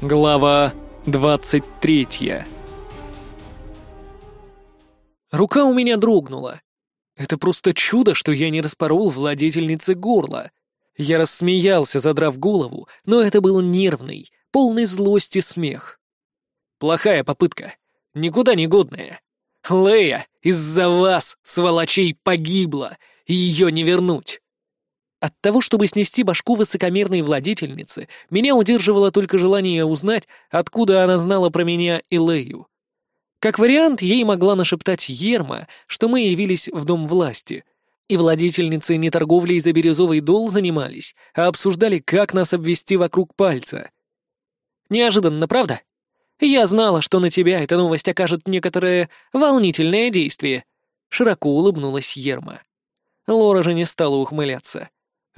Глава 23 Рука у меня дрогнула. Это просто чудо, что я не распорол владетельнице горло. Я рассмеялся, задрав голову, но это был нервный, полный злости смех. Плохая попытка. Никуда не годная. Лея из-за вас, сволочей, погибла, и ее не вернуть. От того, чтобы снести башку высокомерной владетельницы, меня удерживало только желание узнать, откуда она знала про меня и Лею. Как вариант, ей могла нашептать Ерма, что мы явились в дом власти. И владетельницы не торговлей за бирюзовый дол занимались, а обсуждали, как нас обвести вокруг пальца. Неожиданно, правда? Я знала, что на тебя эта новость окажет некоторое волнительное действие. Широко улыбнулась Ерма. Лора же не стала ухмыляться.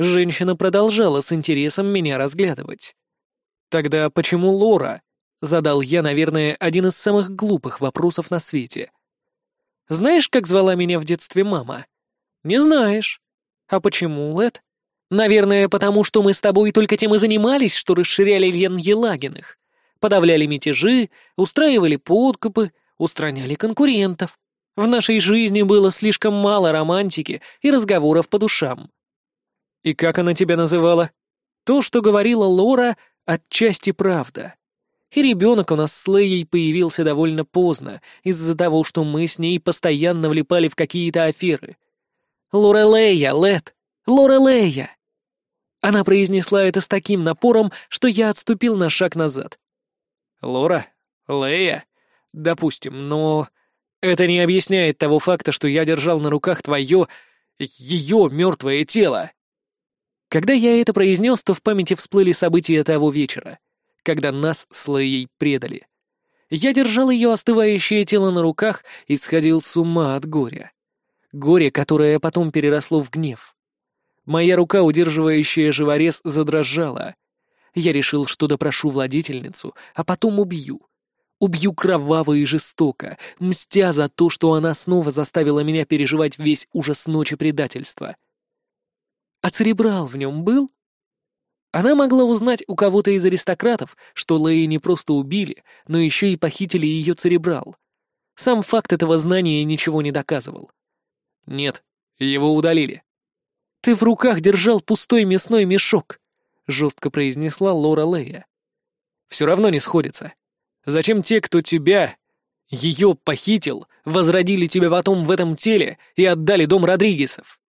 Женщина продолжала с интересом меня разглядывать. «Тогда почему Лора?» — задал я, наверное, один из самых глупых вопросов на свете. «Знаешь, как звала меня в детстве мама?» «Не знаешь. А почему, Лэд?» «Наверное, потому что мы с тобой только тем и занимались, что расширяли Лен Елагиных. Подавляли мятежи, устраивали подкупы, устраняли конкурентов. В нашей жизни было слишком мало романтики и разговоров по душам. «И как она тебя называла?» «То, что говорила Лора, отчасти правда. И ребенок у нас с Леей появился довольно поздно, из-за того, что мы с ней постоянно влипали в какие-то аферы. «Лорелея, Лет! Лорелея!» Она произнесла это с таким напором, что я отступил на шаг назад. «Лора? Лея? Допустим, но...» Это не объясняет того факта, что я держал на руках твое... ее мертвое тело. Когда я это произнес, то в памяти всплыли события того вечера, когда нас с Леей предали. Я держал ее остывающее тело на руках и сходил с ума от горя. Горе, которое потом переросло в гнев. Моя рука, удерживающая живорез, задрожала. Я решил, что допрошу владительницу, а потом убью. Убью кроваво и жестоко, мстя за то, что она снова заставила меня переживать весь ужас ночи предательства. А церебрал в нем был? Она могла узнать у кого-то из аристократов, что Леи не просто убили, но еще и похитили ее церебрал. Сам факт этого знания ничего не доказывал. Нет, его удалили. «Ты в руках держал пустой мясной мешок», — жестко произнесла Лора Лея. «Все равно не сходится. Зачем те, кто тебя, ее похитил, возродили тебя потом в этом теле и отдали дом Родригесов?»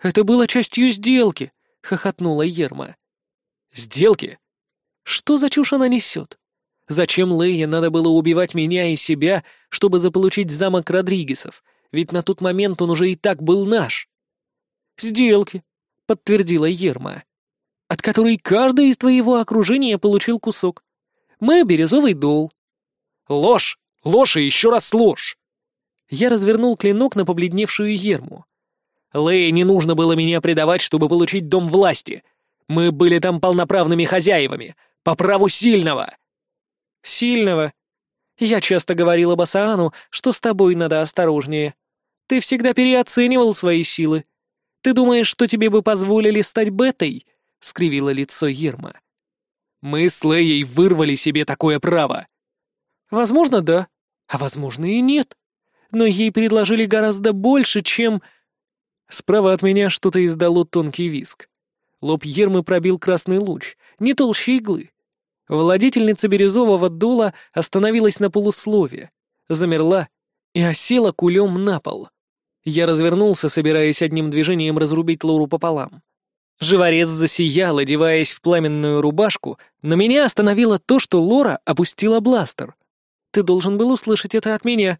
«Это было частью сделки», — хохотнула Ерма. «Сделки? Что за чушь она несет? Зачем Лейе надо было убивать меня и себя, чтобы заполучить замок Родригесов? Ведь на тот момент он уже и так был наш». «Сделки», — подтвердила Ерма, «от которой каждый из твоего окружения получил кусок. Мы — бирюзовый дол». «Ложь! Ложь и еще раз ложь!» Я развернул клинок на побледневшую Ерму. Лэй не нужно было меня предавать, чтобы получить дом власти. Мы были там полноправными хозяевами, по праву сильного. Сильного? Я часто говорила Басаану, что с тобой надо осторожнее. Ты всегда переоценивал свои силы. Ты думаешь, что тебе бы позволили стать бетой? — скривило лицо Ерма. Мы с Леей вырвали себе такое право. Возможно, да, а возможно и нет. Но ей предложили гораздо больше, чем... Справа от меня что-то издало тонкий виск. Лоб Ермы пробил красный луч, не толще иглы. Владительница бирюзового дула остановилась на полуслове, замерла и осела кулем на пол. Я развернулся, собираясь одним движением разрубить Лору пополам. Живорез засиял, одеваясь в пламенную рубашку, но меня остановило то, что Лора опустила бластер. «Ты должен был услышать это от меня.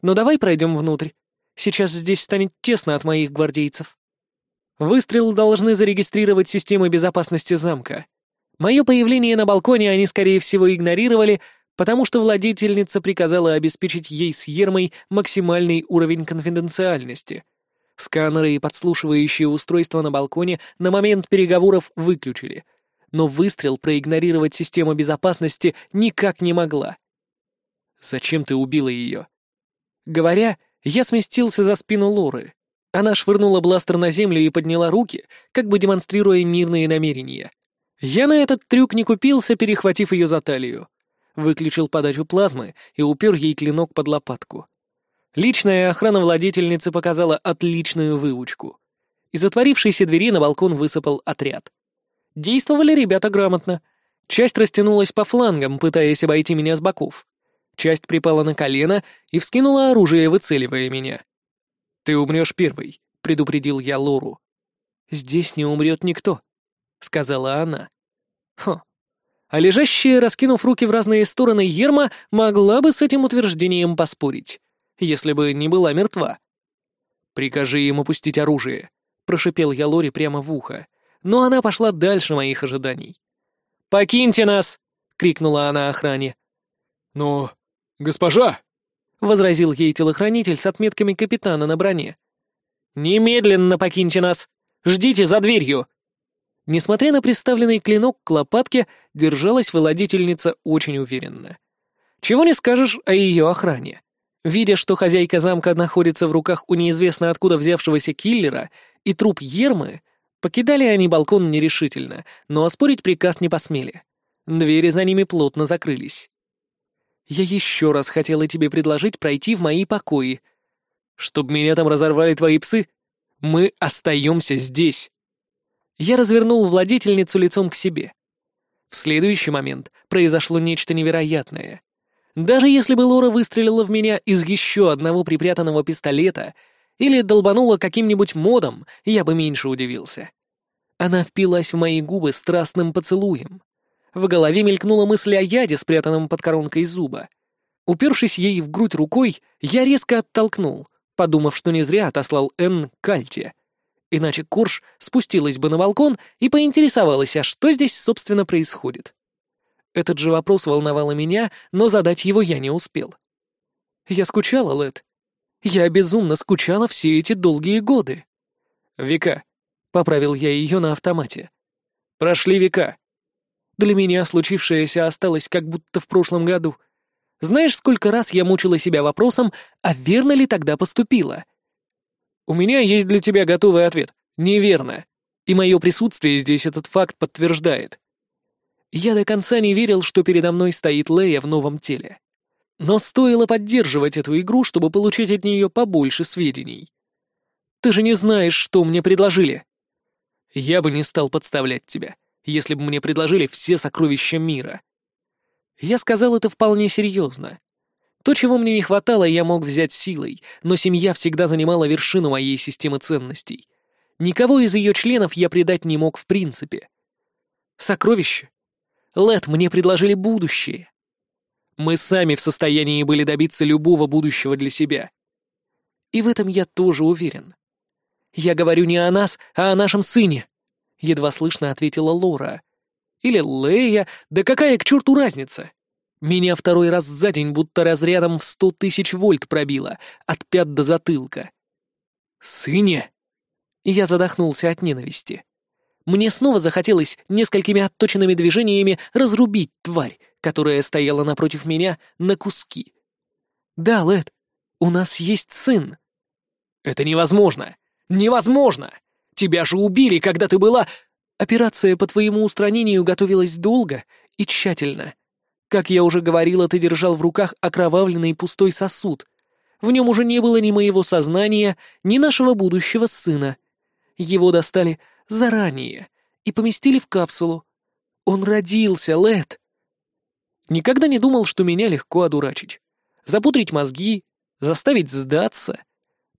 Но давай пройдем внутрь. Сейчас здесь станет тесно от моих гвардейцев. Выстрел должны зарегистрировать системы безопасности замка. Мое появление на балконе они, скорее всего, игнорировали, потому что владетельница приказала обеспечить ей с Ермой максимальный уровень конфиденциальности. Сканеры и подслушивающие устройства на балконе на момент переговоров выключили, но выстрел проигнорировать система безопасности никак не могла. «Зачем ты убила ее?» Говоря, я сместился за спину Лоры. Она швырнула бластер на землю и подняла руки, как бы демонстрируя мирные намерения. Я на этот трюк не купился, перехватив ее за талию. Выключил подачу плазмы и упер ей клинок под лопатку. Личная охрана владетельницы показала отличную выучку. Из отворившейся двери на балкон высыпал отряд. Действовали ребята грамотно. Часть растянулась по флангам, пытаясь обойти меня с боков. Часть припала на колено и вскинула оружие, выцеливая меня. «Ты умрешь первый», — предупредил я Лору. «Здесь не умрет никто», — сказала она. Хо. А лежащая, раскинув руки в разные стороны, Ерма могла бы с этим утверждением поспорить, если бы не была мертва. «Прикажи им опустить оружие», — прошипел я Лори прямо в ухо, но она пошла дальше моих ожиданий. «Покиньте нас!» — крикнула она охране. «Но, госпожа!» — возразил ей телохранитель с отметками капитана на броне. «Немедленно покиньте нас! Ждите за дверью!» Несмотря на приставленный клинок к лопатке, держалась владительница очень уверенно. Чего не скажешь о ее охране. Видя, что хозяйка замка находится в руках у неизвестно откуда взявшегося киллера и труп Ермы, покидали они балкон нерешительно, но оспорить приказ не посмели. Двери за ними плотно закрылись. «Я еще раз хотела тебе предложить пройти в мои покои. Чтоб меня там разорвали твои псы, мы остаемся здесь». Я развернул владетельницу лицом к себе. В следующий момент произошло нечто невероятное. Даже если бы Лора выстрелила в меня из еще одного припрятанного пистолета или долбанула каким-нибудь модом, я бы меньше удивился. Она впилась в мои губы страстным поцелуем. В голове мелькнула мысль о яде, спрятанном под коронкой зуба. Упершись ей в грудь рукой, я резко оттолкнул, подумав, что не зря отослал Н к Альте. Иначе Корж спустилась бы на балкон и поинтересовалась, а что здесь, собственно, происходит. Этот же вопрос волновал меня, но задать его я не успел. Я скучала, Лэд. Я безумно скучала все эти долгие годы. Века. Поправил я ее на автомате. Прошли века. Для меня случившееся осталось как будто в прошлом году. Знаешь, сколько раз я мучила себя вопросом, а верно ли тогда поступила? У меня есть для тебя готовый ответ. Неверно. И мое присутствие здесь этот факт подтверждает. Я до конца не верил, что передо мной стоит Лея в новом теле. Но стоило поддерживать эту игру, чтобы получить от нее побольше сведений. Ты же не знаешь, что мне предложили. Я бы не стал подставлять тебя, если бы мне предложили все сокровища мира. Я сказал это вполне серьезно. То, чего мне не хватало, я мог взять силой, но семья всегда занимала вершину моей системы ценностей. Никого из ее членов я предать не мог в принципе. Сокровища Лэд, мне предложили будущее. Мы сами в состоянии были добиться любого будущего для себя. И в этом я тоже уверен. Я говорю не о нас, а о нашем сыне, едва слышно ответила Лора. Или Лея, да какая к черту разница? Меня второй раз за день будто разрядом в сто тысяч вольт пробило, от пят до затылка. «Сыне?» И я задохнулся от ненависти. Мне снова захотелось несколькими отточенными движениями разрубить тварь, которая стояла напротив меня, на куски. «Да, Лэд, у нас есть сын». «Это невозможно! Невозможно! Тебя же убили, когда ты была...» «Операция по твоему устранению готовилась долго и тщательно. Как я уже говорила, ты держал в руках окровавленный пустой сосуд. В нем уже не было ни моего сознания, ни нашего будущего сына. Его достали заранее и поместили в капсулу. Он родился, Лэд. Никогда не думал, что меня легко одурачить. Запудрить мозги, заставить сдаться.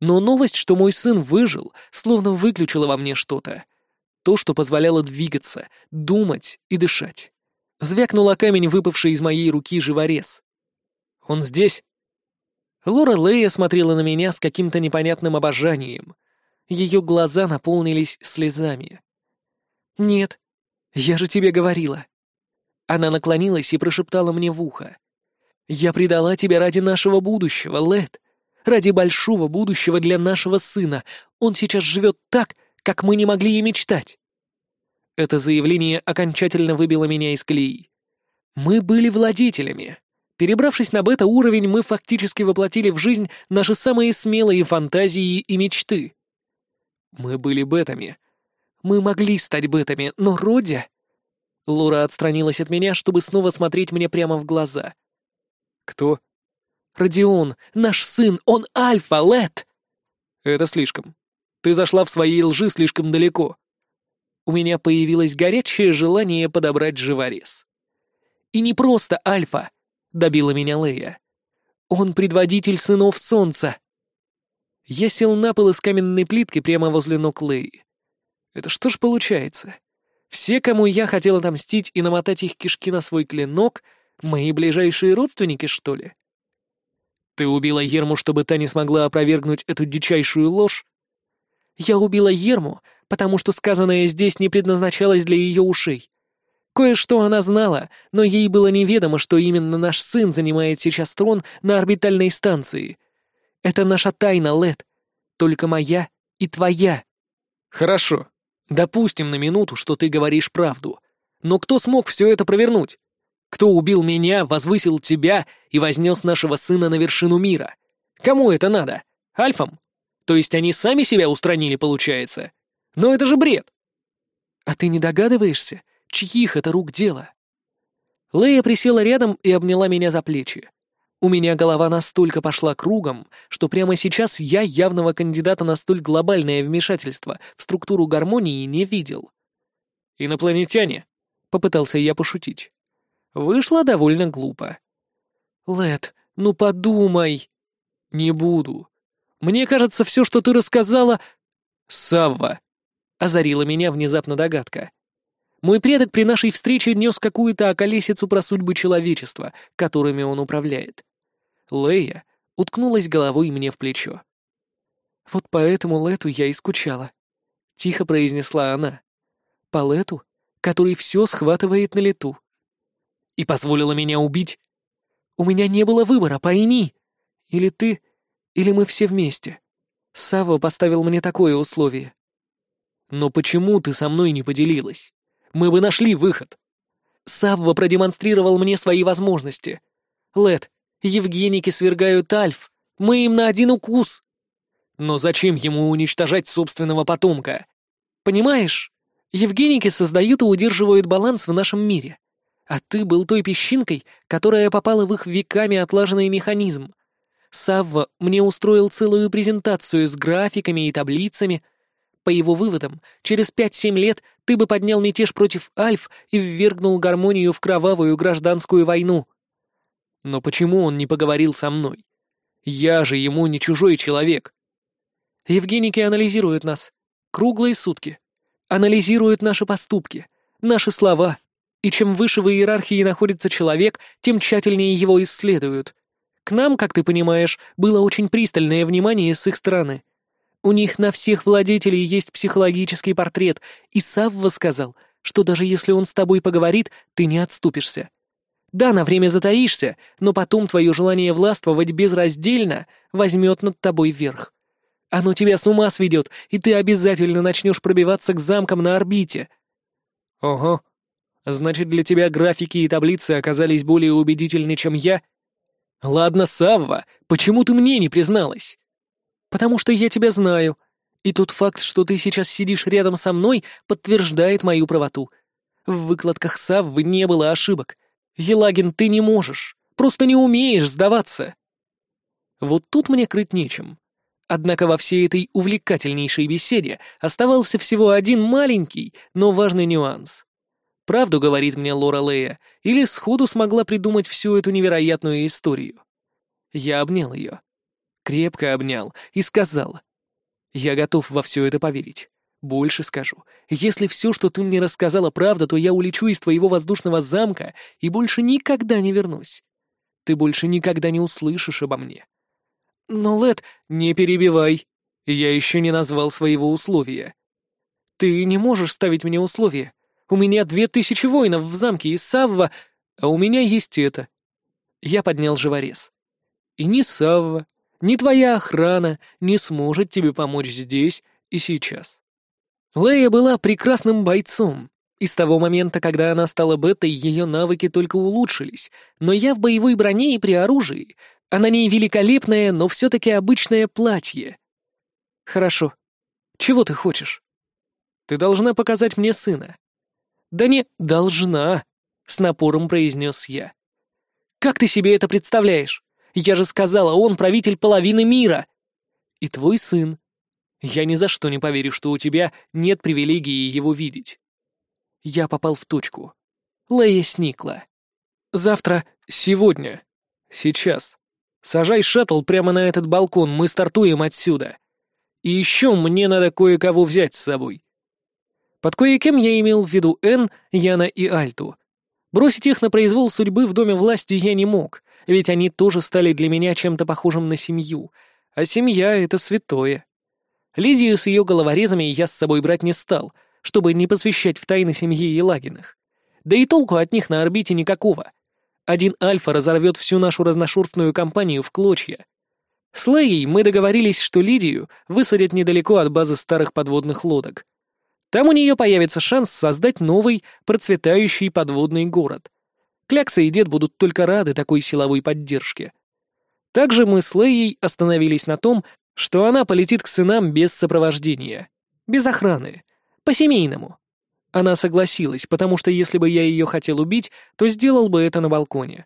Но новость, что мой сын выжил, словно выключила во мне что-то. То, что позволяло двигаться, думать и дышать. Звякнула камень, выпавший из моей руки живорез. «Он здесь?» Лора Лея смотрела на меня с каким-то непонятным обожанием, ее глаза наполнились слезами. «Нет, я же тебе говорила». Она наклонилась и прошептала мне в ухо. «Я предала тебя ради нашего будущего, Лед. Ради большого будущего для нашего сына. Он сейчас живет так, как мы не могли и мечтать». Это заявление окончательно выбило меня из колеи. Мы были владетелями. Перебравшись на бета-уровень, мы фактически воплотили в жизнь наши самые смелые фантазии и мечты. Мы были бетами. Мы могли стать бетами, но Родя... Лора отстранилась от меня, чтобы снова смотреть мне прямо в глаза. «Кто?» «Родион, наш сын, он Альфа, Лет!» «Это слишком. Ты зашла в своей лжи слишком далеко». У меня появилось горячее желание подобрать живорез. «И не просто Альфа», — добила меня Лея. «Он предводитель сынов Солнца». Я сел на пол из каменной плитки прямо возле ног Леи. Это что ж получается? Все, кому я хотел отомстить и намотать их кишки на свой клинок, мои ближайшие родственники, что ли? Ты убила Ерму, чтобы та не смогла опровергнуть эту дичайшую ложь? Я убила Ерму, потому что сказанное здесь не предназначалось для ее ушей. Кое-что она знала, но ей было неведомо, что именно наш сын занимает сейчас трон на орбитальной станции. Это наша тайна, Лед. Только моя и твоя. Хорошо. Допустим на минуту, что ты говоришь правду. Но кто смог все это провернуть? Кто убил меня, возвысил тебя и вознес нашего сына на вершину мира? Кому это надо? Альфам? То есть они сами себя устранили, получается? Но это же бред! А ты не догадываешься, чьих это рук дело? Лея присела рядом и обняла меня за плечи. У меня голова настолько пошла кругом, что прямо сейчас я явного кандидата на столь глобальное вмешательство в структуру гармонии не видел. «Инопланетяне», — попытался я пошутить. Вышло довольно глупо. «Лэд, ну подумай!» «Не буду. Мне кажется, все, что ты рассказала...» «Савва!» — озарила меня внезапно догадка. Мой предок при нашей встрече нес какую-то околесицу про судьбы человечества, которыми он управляет. Лея уткнулась головой мне в плечо. «Вот поэтому Лету я и скучала», — тихо произнесла она. «По Лету, который все схватывает на лету и позволила меня убить? У меня не было выбора, пойми. Или ты, или мы все вместе. Сава поставил мне такое условие. Но почему ты со мной не поделилась? Мы бы нашли выход. Савва продемонстрировал мне свои возможности. Лед, Евгеники свергают Альф. Мы им на один укус. Но зачем ему уничтожать собственного потомка? Понимаешь, Евгеники создают и удерживают баланс в нашем мире. А ты был той песчинкой, которая попала в их веками отлаженный механизм. Савва мне устроил целую презентацию с графиками и таблицами. По его выводам, через 5-7 лет ты бы поднял мятеж против Альф и ввергнул гармонию в кровавую гражданскую войну. Но почему он не поговорил со мной? Я же ему не чужой человек. Евгеники анализируют нас. Круглые сутки. Анализируют наши поступки, наши слова — и чем выше в иерархии находится человек, тем тщательнее его исследуют. К нам, как ты понимаешь, было очень пристальное внимание с их стороны. У них на всех владетелей есть психологический портрет, и Савва сказал, что даже если он с тобой поговорит, ты не отступишься. Да, на время затаишься, но потом твое желание властвовать безраздельно возьмет над тобой верх. Оно тебя с ума сведет, и ты обязательно начнешь пробиваться к замкам на орбите. Ого, Значит, для тебя графики и таблицы оказались более убедительны, чем я? Ладно, Савва, почему ты мне не призналась? Потому что я тебя знаю. И тот факт, что ты сейчас сидишь рядом со мной, подтверждает мою правоту. В выкладках Саввы не было ошибок. Елагин, ты не можешь. Просто не умеешь сдаваться. Вот тут мне крыть нечем. Однако во всей этой увлекательнейшей беседе оставался всего один маленький, но важный нюанс. Правду говорит мне Лора Лея, или сходу смогла придумать всю эту невероятную историю. Я обнял ее. Крепко обнял и сказал. Я готов во все это поверить. Больше скажу. Если все, что ты мне рассказала, правда, то я улечу из твоего воздушного замка и больше никогда не вернусь. Ты больше никогда не услышишь обо мне. Но, Лед, не перебивай. Я еще не назвал своего условия. Ты не можешь ставить мне условия. У меня две тысячи воинов в замке из Савва, а у меня есть это». Я поднял живорез. «И ни Савва, ни твоя охрана не сможет тебе помочь здесь и сейчас». Лея была прекрасным бойцом. И с того момента, когда она стала бетой, ее навыки только улучшились, но я в боевой броне и при оружии, а на ней великолепное, но все-таки обычное платье. «Хорошо. Чего ты хочешь?» «Ты должна показать мне сына. «Да не, должна», — с напором произнес я. «Как ты себе это представляешь? Я же сказала, он правитель половины мира!» «И твой сын. Я ни за что не поверю, что у тебя нет привилегии его видеть». Я попал в точку. Лея сникла. «Завтра, сегодня, сейчас. Сажай шаттл прямо на этот балкон, мы стартуем отсюда. И еще мне надо кое-кого взять с собой. Под кое-кем я имел в виду Н, Яна и Альту. Бросить их на произвол судьбы в доме власти я не мог, ведь они тоже стали для меня чем-то похожим на семью, а семья — это святое. Лидию с ее головорезами я с собой брать не стал, чтобы не посвящать в тайны семьи Елагиных. Да и толку от них на орбите никакого. Один Альфа разорвет всю нашу разношерстную компанию в клочья. С Леей мы договорились, что Лидию высадят недалеко от базы старых подводных лодок. Там у нее появится шанс создать новый, процветающий подводный город. Клякса и дед будут только рады такой силовой поддержке. Также мы с Леей остановились на том, что она полетит к сынам без сопровождения, без охраны, по-семейному. Она согласилась, потому что если бы я ее хотел убить, то сделал бы это на балконе.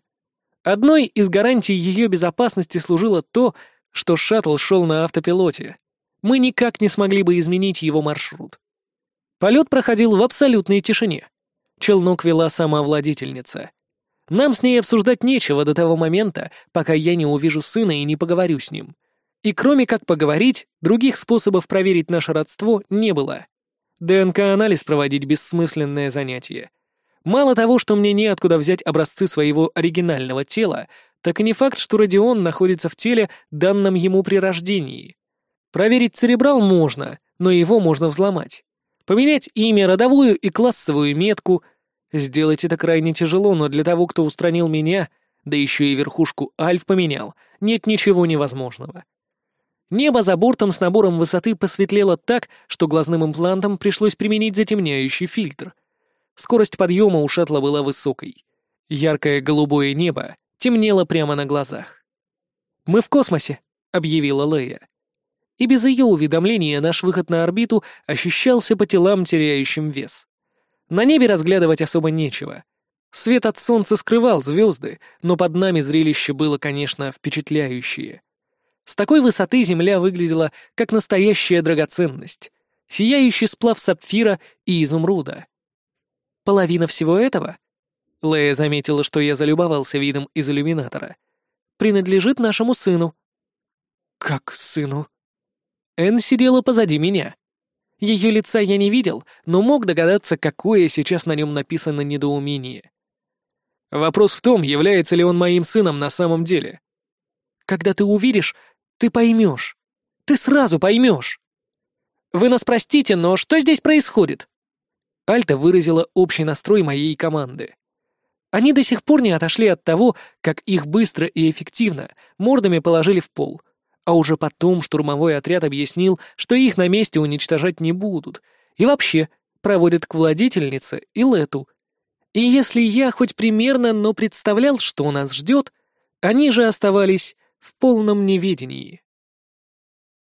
Одной из гарантий ее безопасности служило то, что шаттл шел на автопилоте. Мы никак не смогли бы изменить его маршрут. Полет проходил в абсолютной тишине. Челнок вела сама владительница. Нам с ней обсуждать нечего до того момента, пока я не увижу сына и не поговорю с ним. И кроме как поговорить, других способов проверить наше родство не было. ДНК-анализ проводить — бессмысленное занятие. Мало того, что мне неоткуда взять образцы своего оригинального тела, так и не факт, что Родион находится в теле, данном ему при рождении. Проверить церебрал можно, но его можно взломать. Поменять имя, родовую и классовую метку. Сделать это крайне тяжело, но для того, кто устранил меня, да еще и верхушку Альф поменял, нет ничего невозможного. Небо за бортом с набором высоты посветлело так, что глазным имплантом пришлось применить затемняющий фильтр. Скорость подъема у шаттла была высокой. Яркое голубое небо темнело прямо на глазах. «Мы в космосе», — объявила Лея и без ее уведомления наш выход на орбиту ощущался по телам, теряющим вес. На небе разглядывать особо нечего. Свет от солнца скрывал звезды, но под нами зрелище было, конечно, впечатляющее. С такой высоты Земля выглядела как настоящая драгоценность, сияющий сплав сапфира и изумруда. Половина всего этого, Лея заметила, что я залюбовался видом из иллюминатора, принадлежит нашему сыну. «Как сыну?» Энн сидела позади меня. Ее лица я не видел, но мог догадаться, какое сейчас на нем написано недоумение. Вопрос в том, является ли он моим сыном на самом деле. Когда ты увидишь, ты поймешь. Ты сразу поймешь. Вы нас простите, но что здесь происходит? Альта выразила общий настрой моей команды. Они до сих пор не отошли от того, как их быстро и эффективно мордами положили в пол, а уже потом штурмовой отряд объяснил, что их на месте уничтожать не будут, и вообще проводят к владетельнице и Лету. И если я хоть примерно, но представлял, что нас ждет, они же оставались в полном неведении.